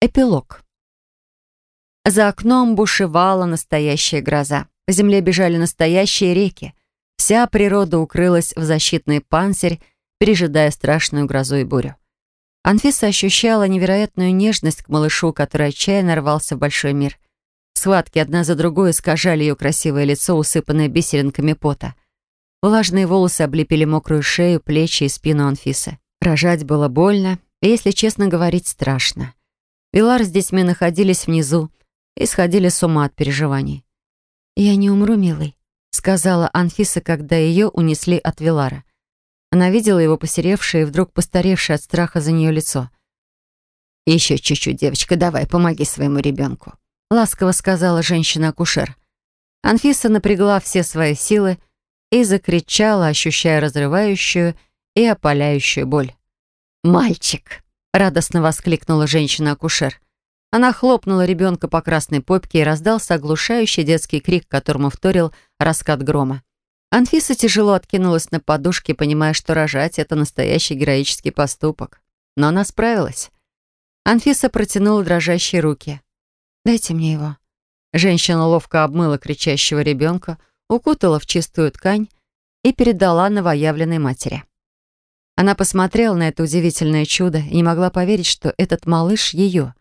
Эпилог. За окном бушевала настоящая гроза. По земле бежали настоящие реки. Вся природа укрылась в защитный панцирь, пережидая страшную грозу и бурю. Анфиса ощущала невероятную нежность к малышу, который отчаянно рвался в большой мир. Схватки одна за другой искажали ее красивое лицо, усыпанное бисеринками пота. Влажные волосы облепили мокрую шею, плечи и спину Анфисы. Рожать было больно, и, если честно говорить, страшно. Вилар с детьми находились внизу и сходили с ума от переживаний. «Я не умру, милый», — сказала Анфиса, когда ее унесли от Вилара. Она видела его посеревшее и вдруг постаревшее от страха за нее лицо. «Еще чуть-чуть, девочка, давай, помоги своему ребенку», — ласково сказала женщина-акушер. Анфиса напрягла все свои силы и закричала, ощущая разрывающую и опаляющую боль. «Мальчик!» Радостно воскликнула женщина-акушер. Она хлопнула ребенка по красной попке и раздался оглушающий детский крик, которому вторил раскат грома. Анфиса тяжело откинулась на подушке, понимая, что рожать — это настоящий героический поступок. Но она справилась. Анфиса протянула дрожащие руки. «Дайте мне его». Женщина ловко обмыла кричащего ребенка, укутала в чистую ткань и передала новоявленной матери. Она посмотрела на это удивительное чудо и не могла поверить, что этот малыш ее,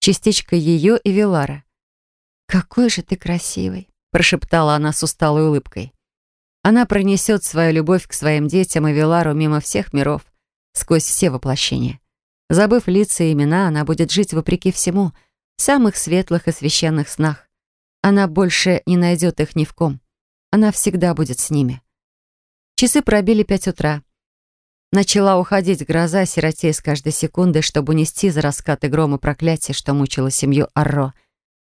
частичка ее и Вилара. «Какой же ты красивый!» — прошептала она с усталой улыбкой. Она пронесет свою любовь к своим детям и Вилару мимо всех миров, сквозь все воплощения. Забыв лица и имена, она будет жить вопреки всему, в самых светлых и священных снах. Она больше не найдет их ни в ком. Она всегда будет с ними. Часы пробили пять утра. Начала уходить гроза, сиротея с каждой секунды, чтобы унести за раскаты грома проклятие, что мучило семью Арро.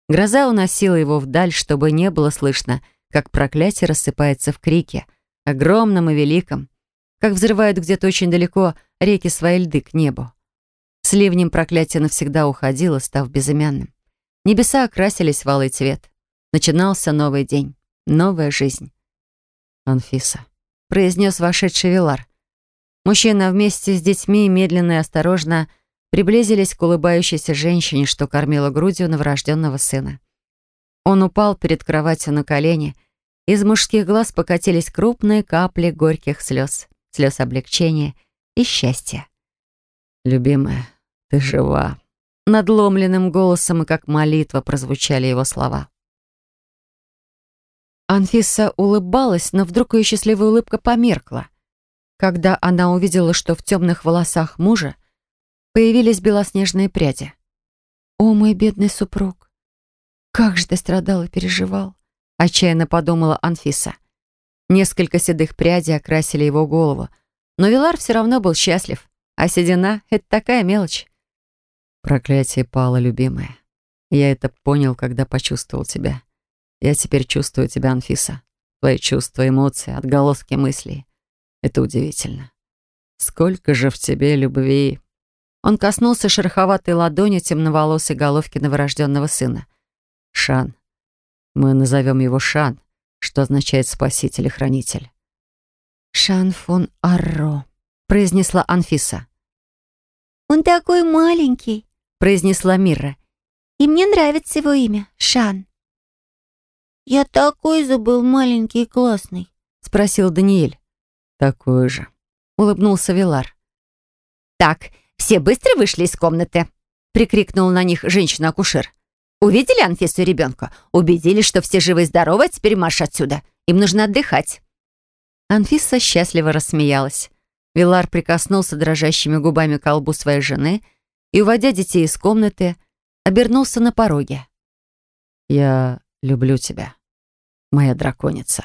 Гроза уносила его вдаль, чтобы не было слышно, как проклятие рассыпается в крике, огромном и великом, как взрывают где-то очень далеко реки свои льды к небу. С ливнем проклятие навсегда уходило, став безымянным. Небеса окрасились в алый цвет. Начинался новый день, новая жизнь. «Анфиса», — произнес вошедший Вилар, Мужчина вместе с детьми медленно и осторожно приблизились к улыбающейся женщине, что кормила грудью новорожденного сына. Он упал перед кроватью на колени. Из мужских глаз покатились крупные капли горьких слез, слез облегчения и счастья. «Любимая, ты жива!» Надломленным голосом и как молитва прозвучали его слова. Анфиса улыбалась, но вдруг ее счастливая улыбка померкла когда она увидела, что в темных волосах мужа появились белоснежные пряди. «О, мой бедный супруг! Как же ты страдал и переживал!» — отчаянно подумала Анфиса. Несколько седых прядей окрасили его голову, но Вилар все равно был счастлив, а седина — это такая мелочь. «Проклятие пало, любимая. Я это понял, когда почувствовал тебя. Я теперь чувствую тебя, Анфиса. Твои чувства, эмоции, отголоски мыслей. Это удивительно. Сколько же в тебе любви!» Он коснулся шероховатой ладони темноволосой головки новорожденного сына. «Шан. Мы назовем его Шан, что означает «спаситель и хранитель». «Шан фон Арро», — произнесла Анфиса. «Он такой маленький», — произнесла Мира. «И мне нравится его имя, Шан». «Я такой забыл маленький и классный», — спросил Даниэль. «Такой же», — улыбнулся Вилар. «Так, все быстро вышли из комнаты?» — прикрикнула на них женщина-акушер. «Увидели Анфису и ребенка? Убедились, что все живы и здоровы, а теперь марш отсюда. Им нужно отдыхать». Анфиса счастливо рассмеялась. Вилар прикоснулся дрожащими губами к колбу своей жены и, уводя детей из комнаты, обернулся на пороге. «Я люблю тебя, моя драконица».